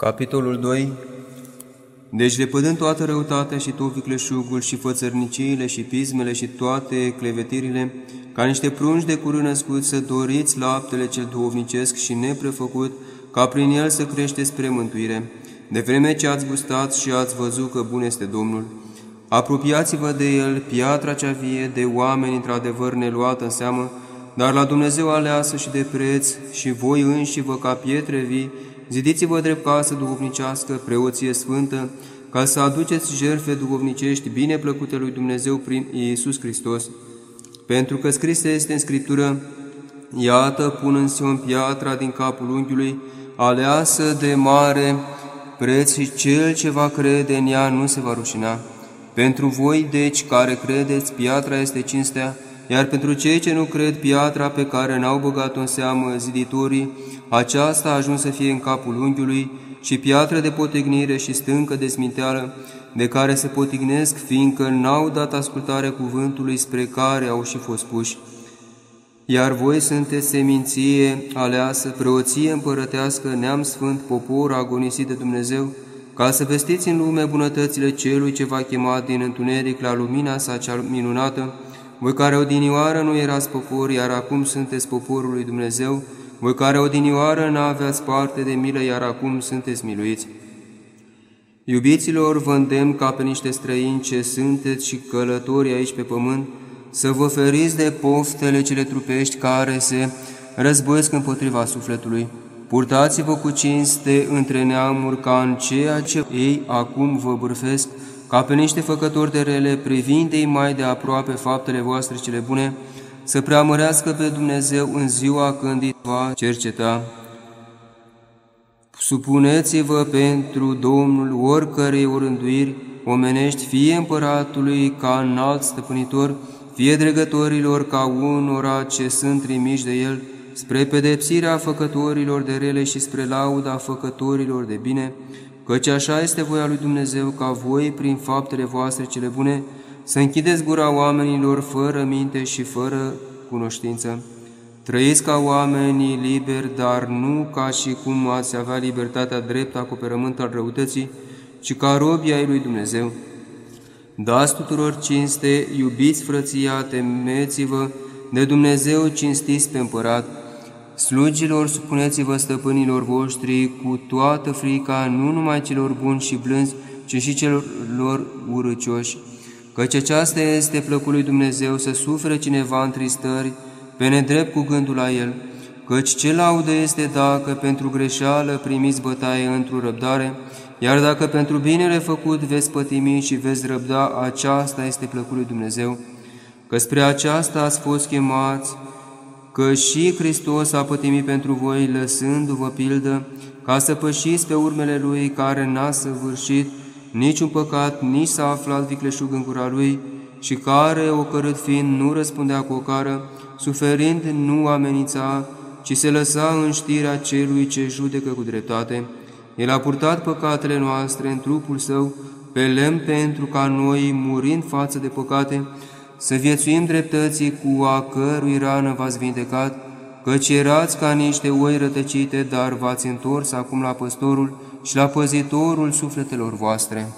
Capitolul 2 Deci lepădând toată răutatea și tot vicleșugul și fățărniciile și pismele și toate clevetirile, ca niște prunci de curând născut să doriți laptele cel duhovnicesc și neprefăcut, ca prin el să crește spre mântuire. De vreme ce ați gustat și ați văzut că bun este Domnul, apropiați-vă de el, piatra cea vie, de oameni într-adevăr neluată în seamă, dar la Dumnezeu aleasă și de preț, și voi înși vă ca pietre vii, Zidiți-vă drept casă duhovnicească, preoție sfântă, ca să aduceți jertfe duhovnicești bine plăcute lui Dumnezeu prin Iisus Hristos. Pentru că scris este în Scriptură, Iată, pun în Sion piatra din capul unghiului, aleasă de mare preț și cel ce va crede în ea nu se va rușina. Pentru voi, deci, care credeți, piatra este cinstea, iar pentru cei ce nu cred, piatra pe care n-au băgat-o în seamă ziditorii, aceasta a ajuns să fie în capul unghiului și piatră de potignire și stâncă de sminteală, de care se potignesc, fiindcă n-au dat ascultare cuvântului spre care au și fost puși. Iar voi sunteți seminție aleasă, preoție împărătească, neam sfânt, popor agonisit de Dumnezeu, ca să vestiți în lume bunătățile celui ce va chema din întuneric la lumina sa cea minunată, voi care odinioară nu erați popor, iar acum sunteți poporul lui Dumnezeu, voi care odinioară n-aveați parte de milă, iar acum sunteți miluiți. Iubiților, vă îndemn ca pe niște străini ce sunteți și călători aici pe pământ, să vă feriți de poftele cele trupești care se războiesc împotriva sufletului. Purtați-vă cu cinste între neamuri ca în ceea ce ei acum vă bârfesc, ca pe niște făcători de rele, privind-i mai de aproape faptele voastre cele bune, să preamărească pe Dumnezeu în ziua când îi va cerceta. Supuneți-vă pentru Domnul oricărei orânduiri omenești, fie împăratului ca înalt stăpânitor, fie dregătorilor ca unora ce sunt trimiși de el, spre pedepsirea făcătorilor de rele și spre lauda făcătorilor de bine, căci așa este voia lui Dumnezeu ca voi, prin faptele voastre cele bune, să închideți gura oamenilor fără minte și fără cunoștință. Trăiți ca oamenii liberi, dar nu ca și cum ați avea libertatea drept acoperământ al răutății, ci ca robii ai lui Dumnezeu. Dați tuturor cinste, iubiți frăția, temeți-vă, de Dumnezeu cinstiți pe împărat. Slugilor, supuneți-vă stăpânilor voștri cu toată frica, nu numai celor buni și blânzi, ci și celor urăcioși căci aceasta este plăcul lui Dumnezeu să sufere cineva în tristări, pe nedrept cu gândul la el, căci ce laudă este dacă pentru greșeală primiți bătaie într-o răbdare, iar dacă pentru binele făcut veți pătimi și veți răbda, aceasta este plăcul lui Dumnezeu, că spre aceasta ați fost chemați, că și Hristos a pătimit pentru voi, lăsându-vă pildă, ca să pășiți pe urmele Lui care n-a săvârșit, niciun păcat, nici s-a aflat vicleșug în gura lui, și care, ocărât fiind, nu răspundea cu o cară, suferind nu amenința, ci se lăsa în știrea celui ce judecă cu dreptate. El a purtat păcatele noastre în trupul său, pe lemn pentru ca noi, murind față de păcate, să viețuim dreptății cu a cărui rană v-ați vindecat, căci erați ca niște oi rătăcite, dar v-ați întors acum la păstorul, și la păzitorul sufletelor voastre.